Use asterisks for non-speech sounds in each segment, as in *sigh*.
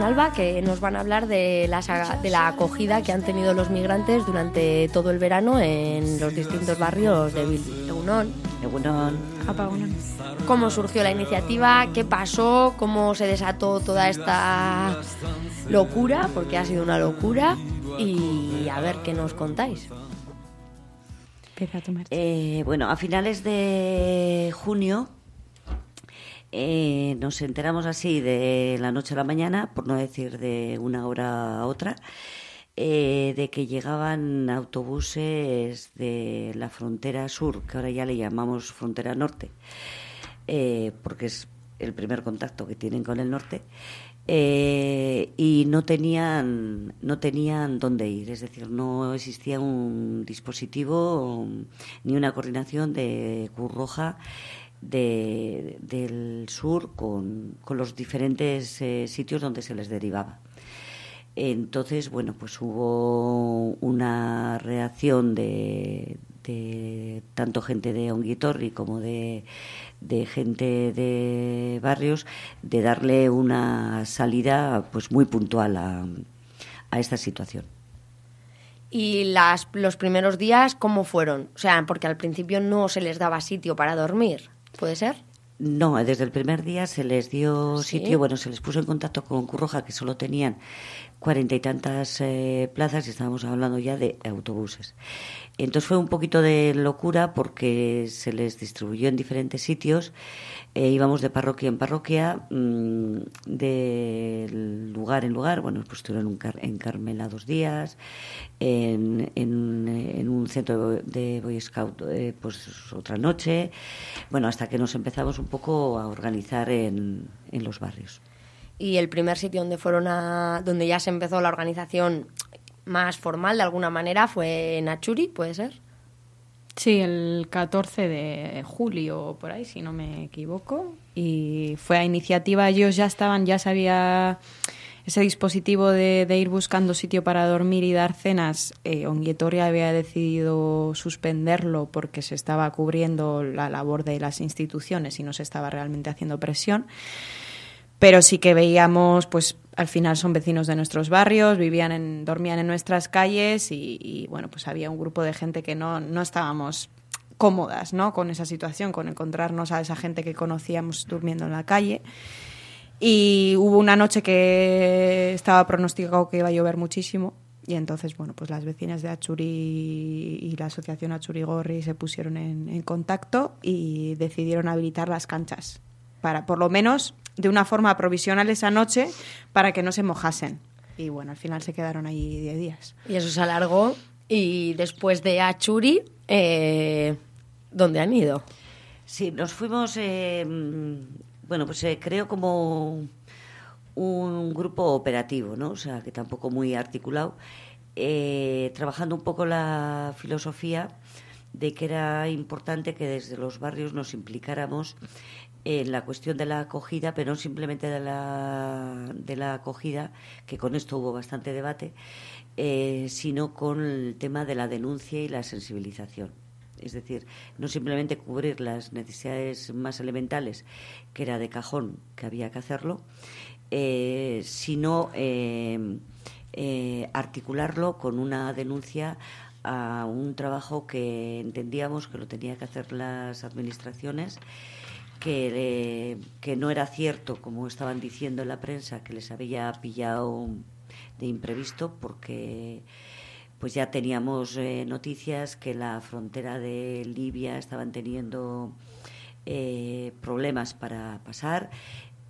con Alba que nos van a hablar de la, saga- de la acogida que han tenido los migrantes durante todo el verano en los distintos barrios de Bildu. Egunon. Egunon. ¿Cómo surgió la iniciativa? ¿Qué pasó? ¿Cómo se desató toda esta locura? Porque ha sido una locura. Y a ver qué nos contáis. Eh, bueno, a finales de junio eh, nos enteramos así de la noche a la mañana, por no decir de una hora a otra, eh, de que llegaban autobuses de la frontera sur, que ahora ya le llamamos frontera norte, eh, porque es el primer contacto que tienen con el norte. eh, y no tenían no tenían dónde ir es decir no existía un dispositivo ni una coordinación de Cruz Roja de- del sur con, con los diferentes eh, sitios donde se les derivaba entonces, bueno, pues hubo una reacción de, de tanto gente de Onguitorri como de, de gente de barrios de darle una salida pues muy puntual a, a esta situación. ¿Y las, los primeros días cómo fueron? O sea, porque al principio no se les daba sitio para dormir. ¿Puede ser? No, desde el primer día se les dio ¿Sí? sitio, bueno, se les puso en contacto con Curroja, que solo tenían cuarenta y tantas eh, plazas y estábamos hablando ya de autobuses. Entonces fue un poquito de locura porque se les distribuyó en diferentes sitios, eh, íbamos de parroquia en parroquia, mm, de lugar en lugar, bueno, pues estuvieron en Car- en Carmela dos días, en, un centro de Boy Scout eh, pues otra noche, bueno, hasta que nos empezamos un poco a organizar en los barrios. Y el primer sitio donde fueron a, donde ya se empezó la organización más formal de alguna manera fue en Achuri, ¿puede ser? Sí, el 14 de julio, por ahí, si no me equivoco. Y fue a iniciativa, ellos ya estaban, ya sabía ese dispositivo de, ir buscando sitio para dormir y dar cenas. Eh, Onguietoria había decidido suspenderlo porque se estaba cubriendo la labor de las instituciones y no se estaba realmente haciendo presión. Pero sí que veíamos, pues al final son vecinos de nuestros barrios, vivían en, dormían en nuestras calles y, bueno, pues había un grupo de gente que no, no estábamos cómodas, ¿no? Con esa situación, con encontrarnos a esa gente que conocíamos durmiendo en la calle. Y hubo una noche que estaba pronosticado que iba a llover muchísimo y entonces, bueno, pues las vecinas de Achuri y la asociación Achuri Gorri se pusieron en contacto y decidieron habilitar las canchas para, por lo menos, de una forma provisional esa noche para que no se mojasen. Y bueno, al final se quedaron ahí 10 días. Y eso se alargó. Y después de Achuri, eh, ¿dónde han ido? Sí, nos fuimos, eh, bueno, pues se creó como un grupo operativo, ¿no? O sea, que tampoco muy articulado, eh, trabajando un poco la filosofía de que era importante que desde los barrios nos implicáramos en la cuestión de la acogida, pero no simplemente de la, de la acogida, que con esto hubo bastante debate, eh, sino con el tema de la denuncia y la sensibilización. Es decir, no simplemente cubrir las necesidades más elementales, que era de cajón, que había que hacerlo, eh, sino eh, eh, articularlo con una denuncia a un trabajo que entendíamos que lo tenía que hacer las administraciones, que, que no era cierto, como estaban diciendo en la prensa, que les había pillado de imprevisto, porque pues ya teníamos eh, noticias que la frontera de Libia estaban teniendo eh, problemas para pasar,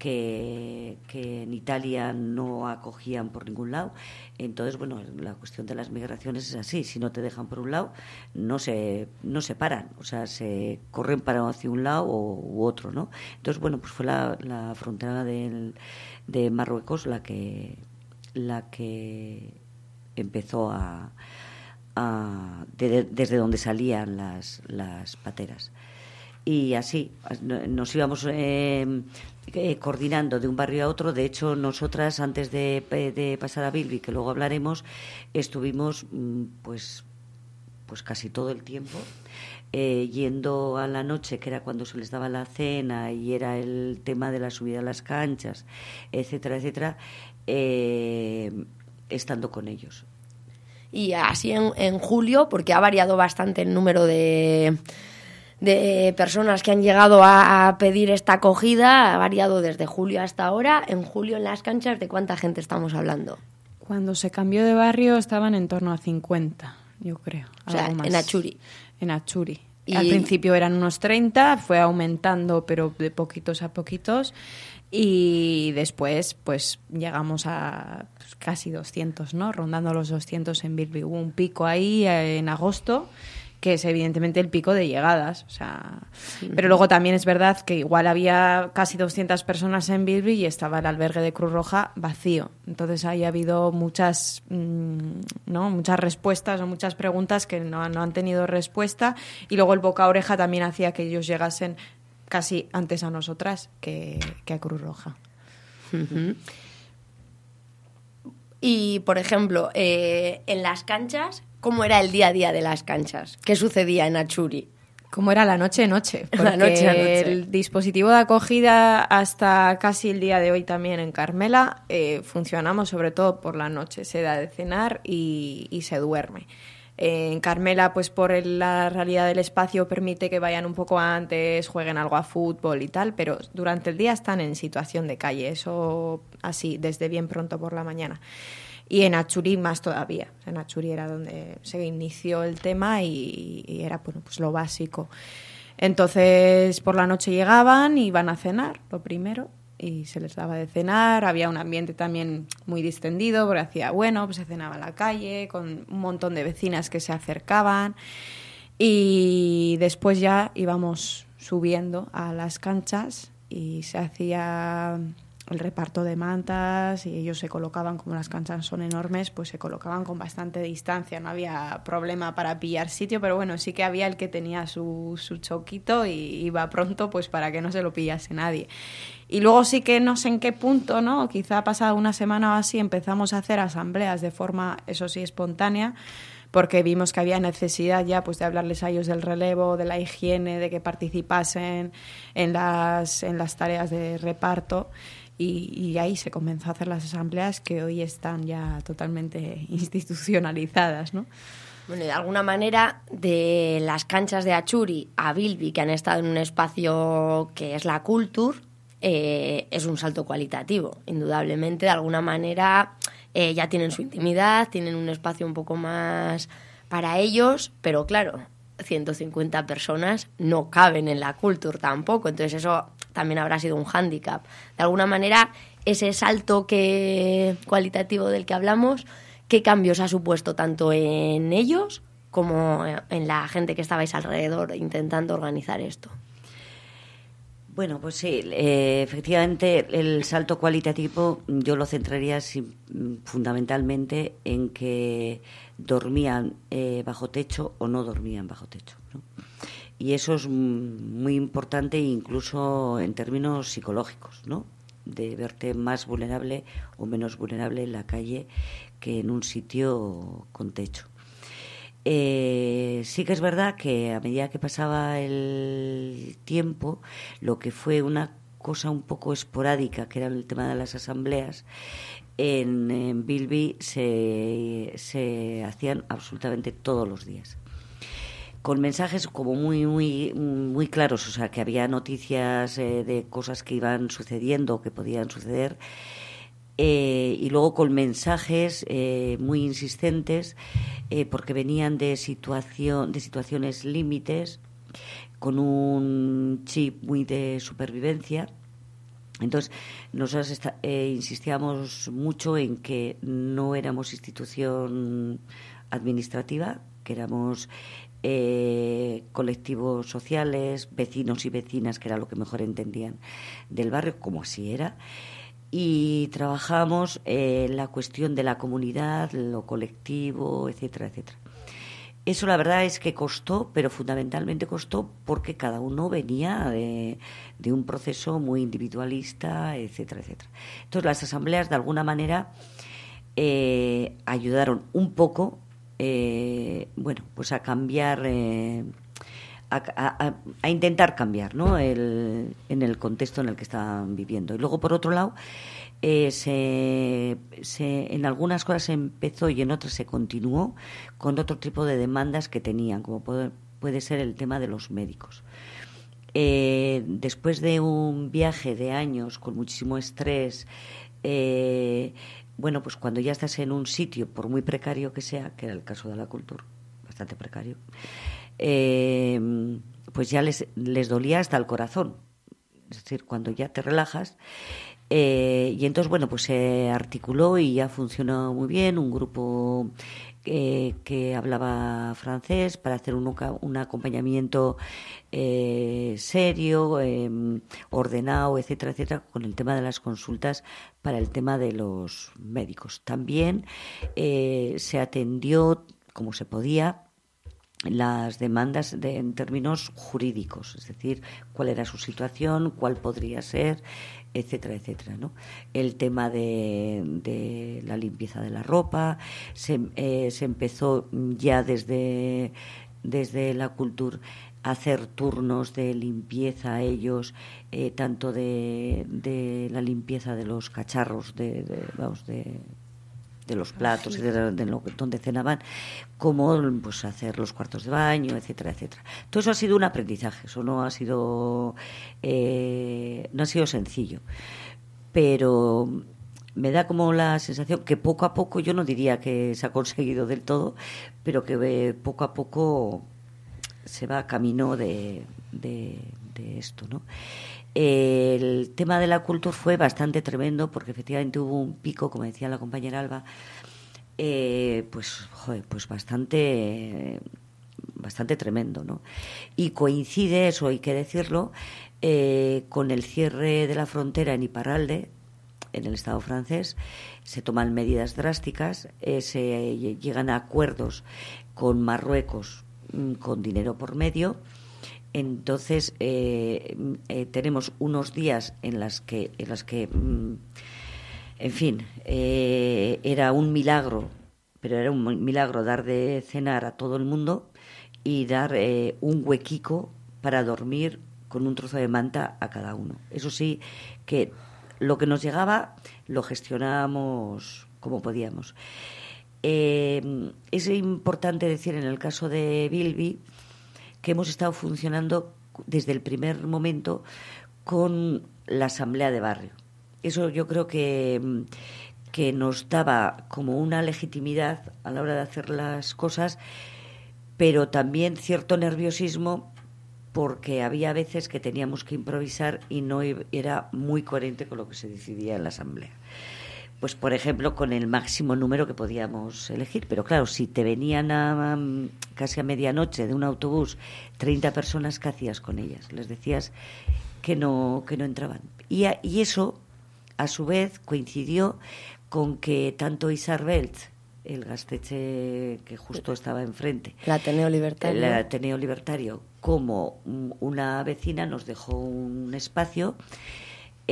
que, en Italia no acogían por ningún lado. Entonces, bueno, la cuestión de las migraciones es así. Si no te dejan por un lado, no se, no se paran. O sea, se corren para hacia un lado o, u otro, ¿no? Entonces, bueno, pues fue la, frontera del, de Marruecos la que, la que empezó a, a de, desde donde salían las, las pateras. y así nos íbamos eh, eh, coordinando de un barrio a otro. De hecho, nosotras antes de, de, pasar a Bilby, que luego hablaremos, estuvimos mm, pues pues casi todo el tiempo eh, yendo a la noche, que era cuando se les daba la cena y era el tema de la subida a las canchas, etcétera, etcétera, estando con ellos. Y así en, en julio, porque ha variado bastante el número de de personas que han llegado a, pedir esta acogida ha variado desde julio hasta ahora. En julio en las canchas, ¿de cuánta gente estamos hablando? Cuando se cambió de barrio estaban en torno a 50, yo creo. O sea, en Achuri. En Achuri. Y... Al principio eran unos 30, fue aumentando, pero de poquitos a poquitos. Y después, pues llegamos a pues, casi 200, ¿no? Rondando los 200 en Bilby. Hubo un pico ahí eh, en agosto que es evidentemente el pico de llegadas. O sea, Pero luego también es verdad que igual había casi 200 personas en Bilby y estaba el albergue de Cruz Roja vacío. Entonces ahí ha habido muchas, mm, ¿no? muchas respuestas o muchas preguntas que no, han tenido respuesta. Y luego el boca a oreja también hacía que ellos llegasen casi antes a nosotras que, a Cruz Roja. Y, por ejemplo, eh, en las canchas, cómo era el día a día de las canchas, qué sucedía en Achuri. Cómo era la noche noche, *laughs* la noche, noche. el dispositivo de acogida hasta casi el día de hoy también en Carmela eh, funcionamos sobre todo por la noche, se da de cenar y, se duerme. En Carmela, pues por la realidad del espacio permite que vayan un poco antes, jueguen algo a fútbol y tal, pero durante el día están en situación de calle, eso así, desde bien pronto por la mañana y en Achuri más todavía. En Achuri era donde se inició el tema y, era bueno, pues lo básico. Entonces por la noche llegaban, iban a cenar, lo primero, y se les daba de cenar. Había un ambiente también muy distendido, porque hacía bueno, pues se cenaba en la calle, con un montón de vecinas que se acercaban. Y después ya íbamos subiendo a las canchas y se hacía el reparto de mantas y ellos se colocaban, como las canchas son enormes, pues se colocaban con bastante distancia, no había problema para pillar sitio, pero bueno, sí que había el que tenía su, su choquito y iba pronto pues para que no se lo pillase nadie. Y luego sí que no sé en qué punto, ¿no? Quizá pasada una semana o así empezamos a hacer asambleas de forma, eso sí, espontánea, porque vimos que había necesidad ya pues de hablarles a ellos del relevo, de la higiene, de que participasen en las, en las tareas de reparto y, ahí se comenzó a hacer las asambleas que hoy están ya totalmente *laughs* institucionalizadas, ¿no? Bueno, de alguna manera, de las canchas de Achuri a Bilbi, que han estado en un espacio que es la culture, eh, es un salto cualitativo. Indudablemente, de alguna manera, eh, ya tienen su intimidad, tienen un espacio un poco más para ellos, pero claro, 150 personas no caben en la culture tampoco. Entonces, eso también habrá sido un hándicap. De alguna manera, ese salto que, cualitativo del que hablamos, ¿qué cambios ha supuesto tanto en ellos como en la gente que estabais alrededor intentando organizar esto? Bueno, pues sí, eh, efectivamente el salto cualitativo yo lo centraría fundamentalmente en que dormían eh, bajo techo o no dormían bajo techo. Y eso es muy importante incluso en términos psicológicos, ¿no? De verte más vulnerable o menos vulnerable en la calle que en un sitio con techo. Eh, sí que es verdad que a medida que pasaba el tiempo, lo que fue una cosa un poco esporádica, que era el tema de las asambleas, en, en Bilby se, se hacían absolutamente todos los días con mensajes como muy muy muy claros, o sea, que había noticias eh, de cosas que iban sucediendo que podían suceder. Eh, y luego con mensajes eh, muy insistentes porque venían de situación de situaciones límites con un chip muy de supervivencia entonces, nosotros insistíamos mucho en que no éramos institución administrativa, que éramos eh, colectivos sociales, vecinos y vecinas, que era lo que mejor entendían del barrio, como así era. Y trabajamos en la cuestión de la comunidad, lo colectivo, etcétera, etcétera. eso la verdad es que costó, pero fundamentalmente costó porque cada uno venía de, de un proceso muy individualista, etcétera, etcétera. Entonces las asambleas de alguna manera eh, ayudaron un poco, eh, bueno, pues a cambiar, eh, a, intentar cambiar, ¿no? El, en el contexto en el que estaban viviendo. Y luego, por otro lado, eh, se, se, en algunas cosas se empezó y en otras se continuó con otro tipo de demandas que tenían, como puede, ser el tema de los médicos. Después de un viaje de años con muchísimo estrés, bueno, pues cuando ya estás en un sitio, por muy precario que sea, que era el caso de la cultura, bastante precario, eh, pues ya les, les dolía hasta el corazón. Es decir, cuando ya te relajas. Eh, y entonces, bueno, pues se articuló y ya funcionó muy bien un grupo eh, que hablaba francés para hacer un, un acompañamiento eh, serio, eh, ordenado, etcétera, etcétera, con el tema de las consultas para el tema de los médicos. También eh, se atendió como se podía las demandas de, en términos jurídicos, es decir, cuál era su situación, cuál podría ser, etcétera, etcétera. ¿no? El tema de, de la limpieza de la ropa se, eh, se empezó ya desde, desde la cultura hacer turnos de limpieza a ellos, eh, tanto de, de, la limpieza de los cacharros, de, de vamos, de de los platos y de, de lo, donde cenaban, como pues hacer los cuartos de baño, etcétera, etcétera. Todo eso ha sido un aprendizaje, eso no ha sido eh, no ha sido sencillo, pero me da como la sensación que poco a poco, yo no diría que se ha conseguido del todo, pero que eh, poco a poco se va camino de, de, de esto, ¿no? El tema de la cultura fue bastante tremendo porque efectivamente hubo un pico, como decía la compañera Alba, eh, pues, joder, pues bastante, bastante tremendo, ¿no? Y coincide, eso hay que decirlo, eh, con el cierre de la frontera en Iparralde, en el Estado francés, se toman medidas drásticas, eh, se llegan a acuerdos con Marruecos mm, con dinero por medio entonces eh, eh, tenemos unos días en las que, en las que, mm, en fin, eh, era un milagro, pero era un milagro dar de cenar a todo el mundo y dar eh, un huequico para dormir con un trozo de manta a cada uno. Eso sí, que lo que nos llegaba lo gestionábamos como podíamos. Es importante decir en el caso de Bilby que hemos estado funcionando desde el primer momento con la asamblea de barrio. Eso yo creo que, que nos daba como una legitimidad a la hora de hacer las cosas, pero también cierto nerviosismo porque había veces que teníamos que improvisar y no era muy coherente con lo que se decidía en la asamblea pues por ejemplo con el máximo número que podíamos elegir. Pero claro si te venían a, um, casi a medianoche de un autobús 30 personas qué hacías con ellas les decías que no que no entraban. Y, a, y eso a su vez coincidió con que tanto Isarbelt el gasteche que justo estaba enfrente el Ateneo Libertario. el Ateneo Libertario como una vecina nos dejó un espacio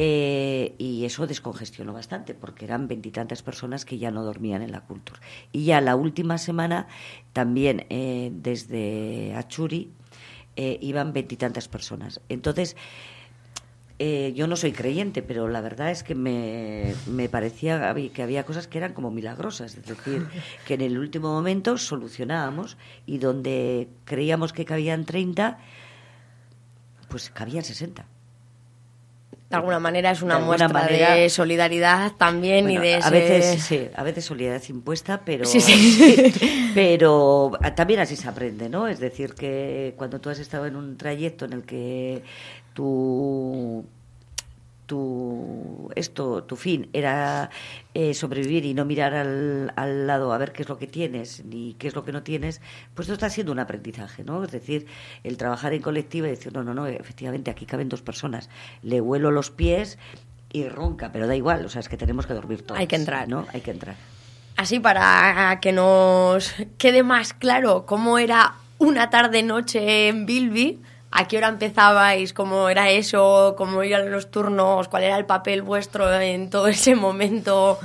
eh, y eso descongestionó bastante porque eran veintitantas personas que ya no dormían en la cultura. Y ya la última semana también eh, desde Achuri eh, iban veintitantas personas. Entonces, yo no soy creyente, pero la verdad es que me, me parecía que había cosas que eran como milagrosas, es decir, *laughs* que en el último momento solucionábamos y donde creíamos que cabían 30, pues cabían 60 de alguna manera es una muestra manera, de solidaridad también bueno, y de ese... a veces sí, a veces solidaridad impuesta pero sí, sí. *laughs* pero también así se aprende no es decir que cuando tú has estado en un trayecto en el que tú tu esto tu fin era eh, sobrevivir y no mirar al, al, lado a ver qué es lo que tienes ni qué es lo que no tienes pues esto está siendo un aprendizaje no es decir el trabajar en colectivo y decir no no no efectivamente aquí caben dos personas le huelo los pies y ronca pero da igual o sea es que tenemos que dormir todos hay que entrar. no hay que entrar así para que nos quede más claro cómo era una tarde-noche en Bilby, ¿a qué hora empezabais? ¿Cómo era eso? ¿Cómo eran los turnos? ¿Cuál era el papel vuestro en todo ese momento?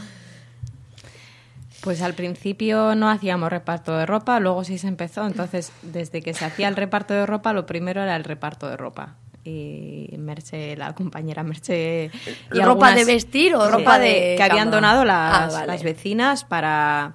Pues al principio no hacíamos reparto de ropa, luego sí se empezó. Entonces, desde que se hacía el reparto de ropa, lo primero era el reparto de ropa y Merche, la compañera Merche. Y ¿Ropa de vestir o ropa de.? Que habían donado las, ah, las vecinas para.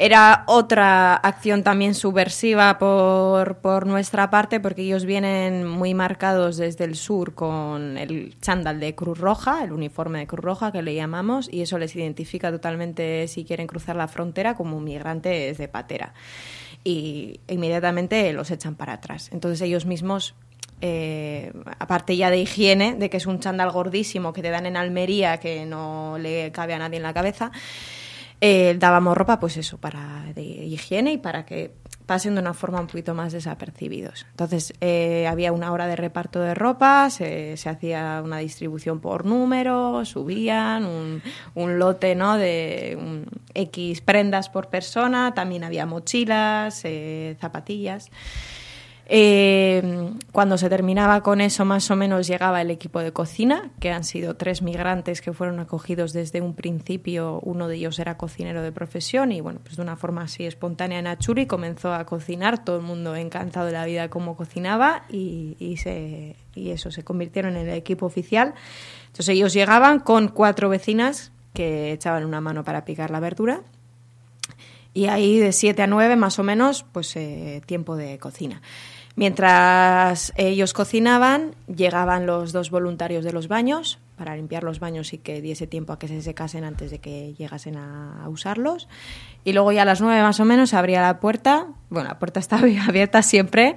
Era otra acción también subversiva por, por, nuestra parte, porque ellos vienen muy marcados desde el sur con el chándal de Cruz Roja, el uniforme de Cruz Roja que le llamamos, y eso les identifica totalmente si quieren cruzar la frontera como migrantes de patera. Y inmediatamente los echan para atrás. Entonces ellos mismos eh, aparte ya de higiene, de que es un chándal gordísimo que te dan en Almería que no le cabe a nadie en la cabeza, eh, dábamos ropa, pues eso, para de higiene y para que pasen de una forma un poquito más desapercibidos. Entonces, eh, había una hora de reparto de ropa, se, hacía una distribución por número, subían un, un lote ¿no? de X prendas por persona, también había mochilas, zapatillas. Eh, cuando se terminaba con eso, más o menos llegaba el equipo de cocina, que han sido tres migrantes que fueron acogidos desde un principio. Uno de ellos era cocinero de profesión y, bueno, pues de una forma así espontánea en Achuri comenzó a cocinar. Todo el mundo encantado de la vida como cocinaba y, y, se, y eso, se convirtieron en el equipo oficial. Entonces ellos llegaban con cuatro vecinas que echaban una mano para picar la verdura y ahí de 7 a 9 más o menos, pues eh, tiempo de cocina. Mientras ellos cocinaban, llegaban los dos voluntarios de los baños para limpiar los baños y que diese tiempo a que se secasen antes de que llegasen a, usarlos. Y luego ya a las nueve más o menos abría la puerta. Bueno, la puerta estaba *laughs* abierta siempre,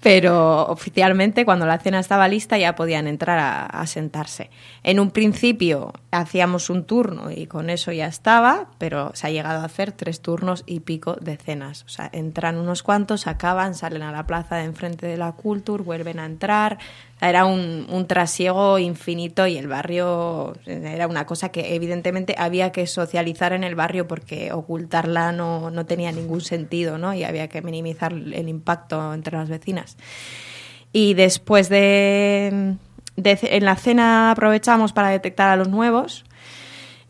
pero oficialmente cuando la cena estaba lista ya podían entrar a, sentarse. En un principio hacíamos un turno y con eso ya estaba, pero se ha llegado a hacer tres turnos y pico de cenas. O sea, entran unos cuantos, acaban, salen a la plaza de enfrente de la Culture, vuelven a entrar, era un, trasiego infinito y el barrio era una cosa que evidentemente había que socializar en el barrio porque ocultarla no, no tenía ningún sentido ¿no? y había que minimizar el impacto entre las vecinas. Y después de, de en la cena aprovechamos para detectar a los nuevos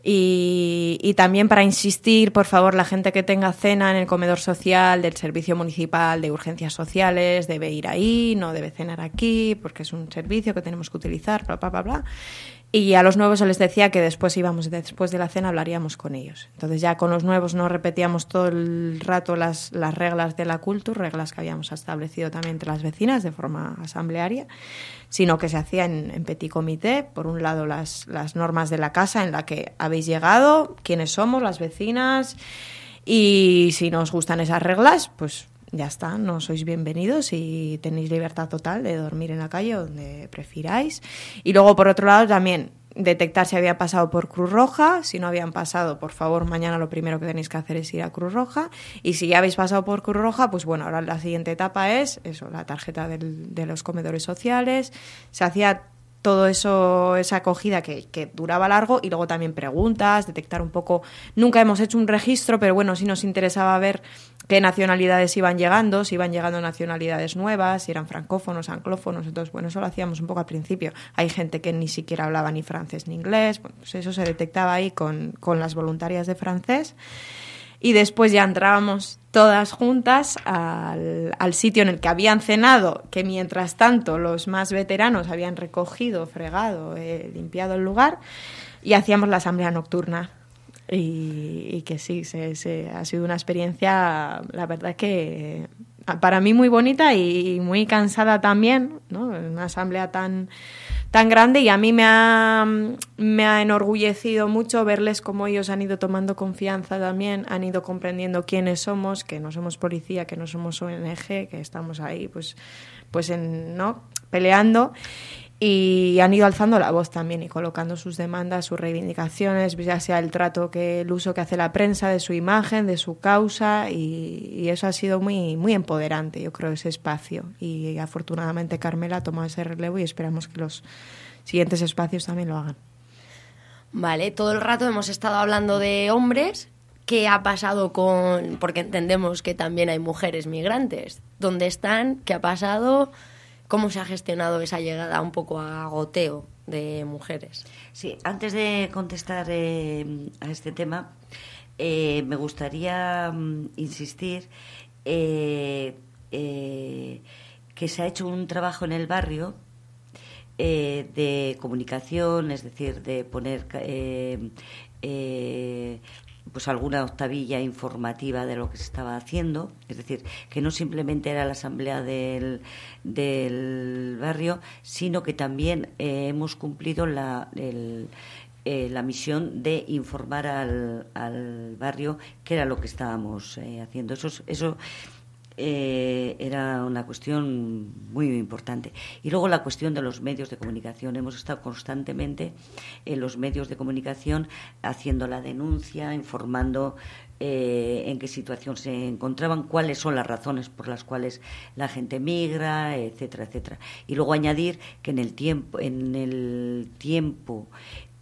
y, también para insistir, por favor, la gente que tenga cena en el comedor social del Servicio Municipal de Urgencias Sociales debe ir ahí, no debe cenar aquí, porque es un servicio que tenemos que utilizar, bla, bla, bla, bla. Y a los nuevos se les decía que después íbamos, después de la cena hablaríamos con ellos. Entonces ya con los nuevos no repetíamos todo el rato las, las reglas de la cultura, reglas que habíamos establecido también entre las vecinas de forma asamblearia, sino que se hacía en, petit comité, por un lado las, las normas de la casa en la que habéis llegado, quiénes somos, las vecinas, y si nos gustan esas reglas, pues ya está, no sois bienvenidos y tenéis libertad total de dormir en la calle donde prefiráis. Y luego, por otro lado, también detectar si había pasado por Cruz Roja. Si no habían pasado, por favor, mañana lo primero que tenéis que hacer es ir a Cruz Roja. Y si ya habéis pasado por Cruz Roja, pues bueno, ahora la siguiente etapa es eso, la tarjeta de los comedores sociales. Se hacía todo eso, esa acogida que, que, duraba largo y luego también preguntas, detectar un poco. Nunca hemos hecho un registro, pero bueno, sí nos interesaba ver qué nacionalidades iban llegando, si iban llegando nacionalidades nuevas, si eran francófonos, anglófonos. Entonces, bueno, eso lo hacíamos un poco al principio. Hay gente que ni siquiera hablaba ni francés ni inglés. pues eso se detectaba ahí con, con las voluntarias de francés y después ya entrábamos todas juntas al, al, sitio en el que habían cenado, que mientras tanto los más veteranos habían recogido, fregado, eh, limpiado el lugar, y hacíamos la asamblea nocturna. Y, que sí, se, se, ha sido una experiencia, la verdad que para mí muy bonita y muy cansada también, ¿no? Una asamblea tan tan grande y a mí me ha, me ha enorgullecido mucho verles cómo ellos han ido tomando confianza también, han ido comprendiendo quiénes somos, que no somos policía, que no somos ONG, que estamos ahí pues, pues en, ¿no? Peleando y han ido alzando la voz también y colocando sus demandas, sus reivindicaciones, ya sea el trato que el uso que hace la prensa de su imagen, de su causa y, eso ha sido muy muy empoderante, yo creo ese espacio y afortunadamente Carmela ha tomado ese relevo y esperamos que los siguientes espacios también lo hagan. Vale, todo el rato hemos estado hablando de hombres ¿Qué ha pasado con...? Porque entendemos que también hay mujeres migrantes. ¿Dónde están? ¿Qué ha pasado? ¿Cómo se ha gestionado esa llegada un poco a goteo de mujeres? Sí, antes de contestar eh, a este tema, eh, me gustaría mm, insistir eh, que se ha hecho un trabajo en el barrio de comunicación, es decir, de poner pues alguna octavilla informativa de lo que se estaba haciendo, es decir, que no simplemente era la asamblea del, del barrio, sino que también eh, hemos cumplido la, eh, la misión de informar al, al, barrio qué era lo que estábamos eh, haciendo. Eso, eso eh, era una cuestión muy importante. Y luego la cuestión de los medios de comunicación. Hemos estado constantemente en los medios de comunicación haciendo la denuncia, informando eh, en qué situación se encontraban, cuáles son las razones por las cuales la gente migra, etcétera, etcétera. Y luego añadir que en el tiempo, en el tiempo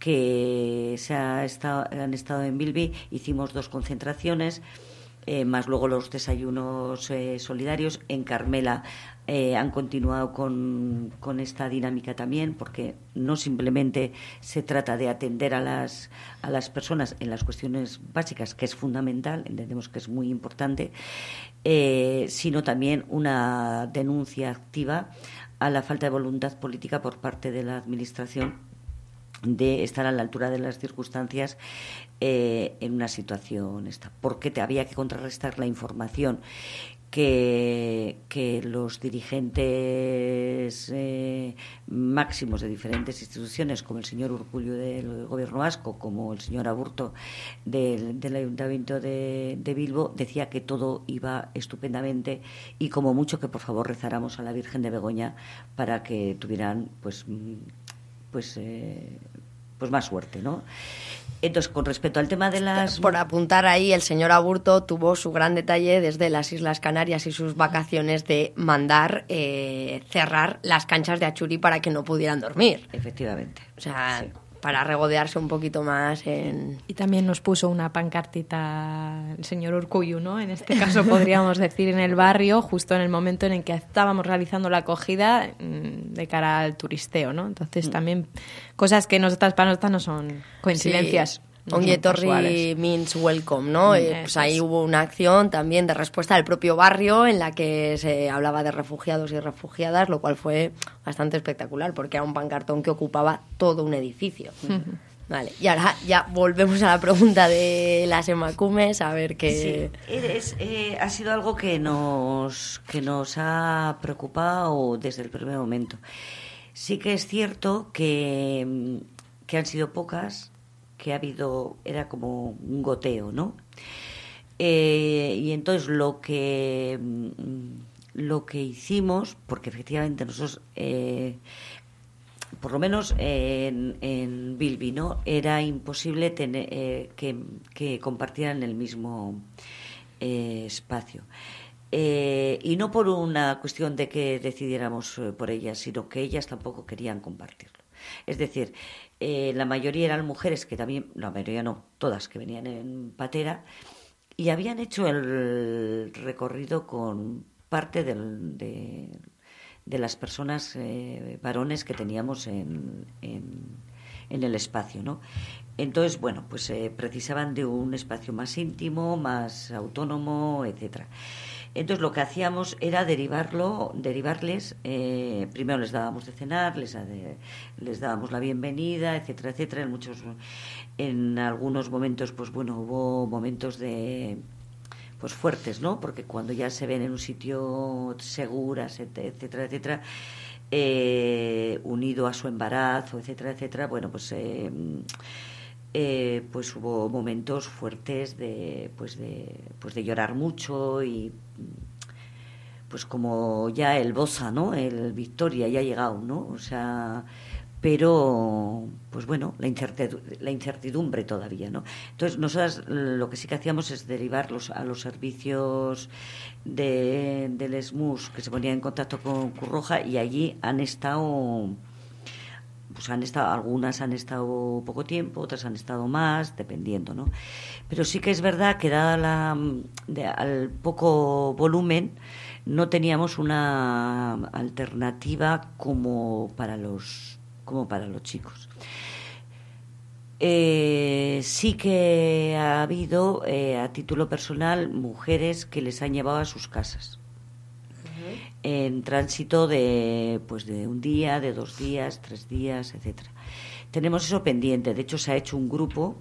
que se ha estado, han estado en Bilby hicimos dos concentraciones eh, más luego los desayunos eh, solidarios. En Carmela eh, han continuado con, con, esta dinámica también, porque no simplemente se trata de atender a las, a las personas en las cuestiones básicas, que es fundamental, entendemos que es muy importante, sino también una denuncia activa a la falta de voluntad política por parte de la Administración de estar a la altura de las circunstancias eh, en una situación esta, porque te había que contrarrestar la información que, que los dirigentes eh, máximos de diferentes instituciones, como el señor Urculio del Gobierno Vasco, como el señor Aburto del, Ayuntamiento de, de, Bilbo, decía que todo iba estupendamente y como mucho que por favor rezáramos a la Virgen de Begoña para que tuvieran pues pues, eh, pues más suerte, ¿no? Entonces, con respecto al tema de las... Por apuntar ahí, el señor Aburto tuvo su gran detalle desde las Islas Canarias y sus vacaciones de mandar eh, cerrar las canchas de Achuri para que no pudieran dormir. Efectivamente. O sea, para regodearse un poquito más en... Y también nos puso una pancartita el señor Urcuyu, ¿no? En este caso *laughs* podríamos decir en el barrio, justo en el momento en el que estábamos realizando la acogida mm, de cara al turisteo, ¿no? Entonces mm. también cosas que nosotras para nosotras no son coincidencias. Onguietorri means welcome, ¿no? Eh, pues ahí hubo una acción también de respuesta del propio barrio en la que se hablaba de refugiados y refugiadas, lo cual fue bastante espectacular porque era un pancartón que ocupaba todo un edificio. Vale, y ahora ya volvemos a la pregunta de las emacumes, a ver qué... Sí, eh, ha sido algo que nos, que nos ha preocupado desde el primer momento. Sí que es cierto que, que han sido pocas, que ha habido, era como un goteo, ¿no? Eh, y entonces lo que mm, lo que hicimos, porque efectivamente nosotros, eh, por lo menos en, en Bilby, ¿no? Era imposible eh, que, compartieran el mismo espacio. y no por una cuestión de que decidiéramos por ellas, sino que ellas tampoco querían compartirlo. Es decir, eh, la mayoría eran mujeres que también, la mayoría no, todas que venían en patera y habían hecho el recorrido con parte del, de, de, las personas eh, varones que teníamos en, en, en, el espacio, ¿no? Entonces, bueno, pues eh, precisaban de un espacio más íntimo, más autónomo, etcétera. Entonces lo que hacíamos era derivarlo, derivarles, eh, primero les dábamos de cenar, les, les dábamos la bienvenida, etcétera, etcétera. En muchos, en algunos momentos, pues bueno, hubo momentos de pues fuertes, ¿no? Porque cuando ya se ven en un sitio seguras, etcétera, etcétera, eh, unido a su embarazo, etcétera, etcétera, bueno, pues eh, eh, pues hubo momentos fuertes de pues de pues de llorar mucho y pues como ya el Bosa, ¿no? El Victoria ya ha llegado, ¿no? O sea, pero pues bueno, la incertidumbre, la incertidumbre todavía, ¿no? Entonces, nosotras lo que sí que hacíamos es derivarlos a los servicios de, del SMUS que se ponían en contacto con Curroja y allí han estado pues han estado, algunas han estado poco tiempo, otras han estado más, dependiendo, ¿no? Pero sí que es verdad que dada la, al poco volumen, no teníamos una alternativa como para los, como para los chicos. Eh, sí que ha habido, eh, a título personal, mujeres que les han llevado a sus casas en tránsito de pues de un día, de dos días, tres días, etcétera. Tenemos eso pendiente. De hecho, se ha hecho un grupo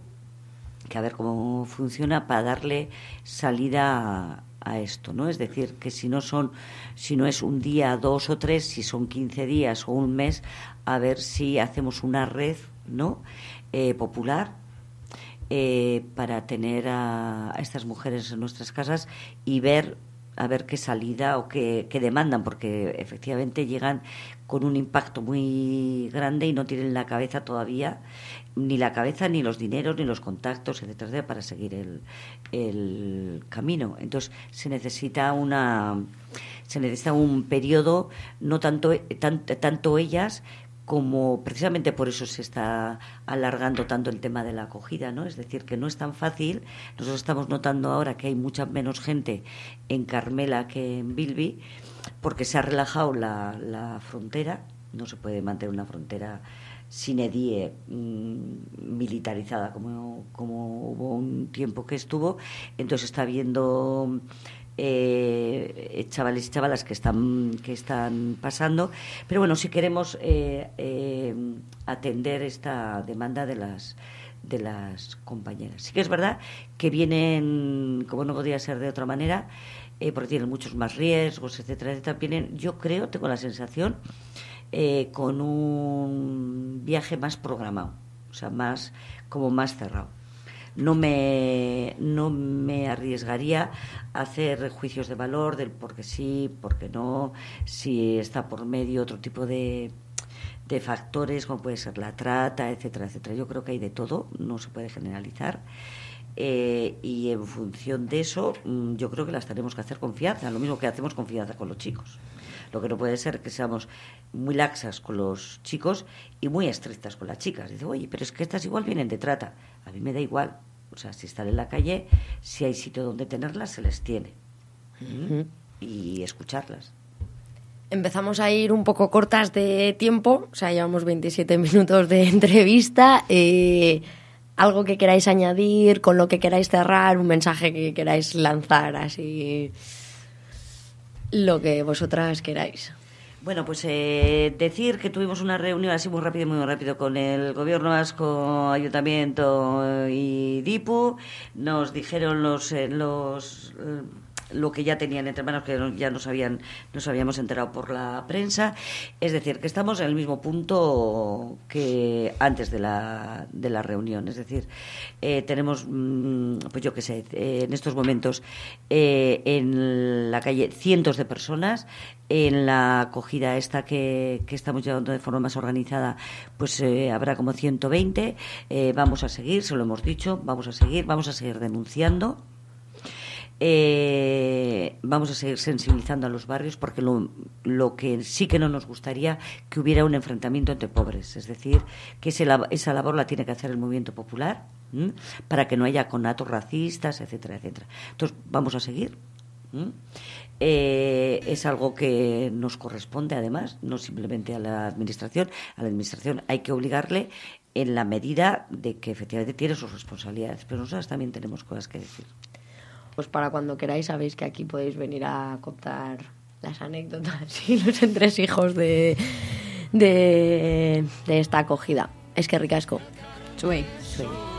que a ver cómo funciona para darle salida a, esto, ¿no? Es decir, que si no son, si no es un día, dos o tres, si son 15 días o un mes, a ver si hacemos una red, ¿no? Eh, popular eh, para tener a, estas mujeres en nuestras casas y ver a ver qué salida o qué, demandan, porque efectivamente llegan con un impacto muy grande y no tienen la cabeza todavía, ni la cabeza, ni los dineros, ni los contactos, etcétera, para seguir el, el camino. Entonces se necesita una se necesita un periodo, no tanto, tanto ellas como precisamente por eso se está alargando tanto el tema de la acogida, ¿no? Es decir, que no es tan fácil. Nosotros estamos notando ahora que hay mucha menos gente en Carmela que en Bilbi, porque se ha relajado la, frontera. No se puede mantener una frontera sin edie mm, militarizada como, como hubo un tiempo que estuvo. Entonces está habiendo eh, chavales y chavalas que están, que están pasando. Pero bueno, si queremos eh, eh, atender esta demanda de las de las compañeras. Sí que es verdad que vienen, como no podría ser de otra manera, eh, porque tienen muchos más riesgos, etcétera, etcétera, vienen, yo creo, tengo la sensación, con un viaje más programado, o sea, más como más cerrado no me, no me arriesgaría a hacer juicios de valor del por qué sí, por qué no, si está por medio otro tipo de, de factores como puede ser la trata, etcétera, etcétera. Yo creo que hay de todo, no se puede generalizar. Eh, y en función de eso, mm, yo creo que las tenemos que hacer confianza, lo mismo que hacemos confianza con los chicos. Lo que no puede ser que seamos muy laxas con los chicos y muy estrictas con las chicas. Dice, oye, pero es que estas igual vienen de trata. A mí me da igual. O sea, si están en la calle, si hay sitio donde tenerlas, se les tiene. Y escucharlas. Empezamos a ir un poco cortas de tiempo, o sea, llevamos 27 minutos de entrevista. Eh, algo que queráis añadir, con lo que queráis cerrar, un mensaje que queráis lanzar, así lo que vosotras queráis. Bueno, pues eh, decir que tuvimos una reunión así muy rápido, muy rápido con el Gobierno Vasco, Ayuntamiento y DIPU. Nos dijeron los, eh, los lo que ya tenían entre manos, que ya nos, habían, nos habíamos enterado por la prensa. Es decir, que estamos en el mismo punto que antes de la, de la reunión. Es decir, eh, tenemos, mm, pues yo qué sé, eh, en estos momentos eh, en la calle cientos de personas. En la acogida esta que, que estamos llevando de forma más organizada, pues habrá como 120. vamos a seguir, se lo hemos dicho, vamos a seguir, vamos a seguir denunciando. Eh, vamos a seguir sensibilizando a los barrios porque lo, lo, que sí que no nos gustaría que hubiera un enfrentamiento entre pobres, es decir, que esa labor la tiene que hacer el movimiento popular para que no haya conatos racistas, etcétera, etcétera. Entonces, vamos a seguir. Eh, es algo que nos corresponde, además, no simplemente a la Administración. A la Administración hay que obligarle en la medida de que efectivamente tiene sus responsabilidades, pero nosotros también tenemos cosas que decir pues para cuando queráis sabéis que aquí podéis venir a contar las anécdotas y los entresijos de, de, de esta acogida. Es que ricasco. But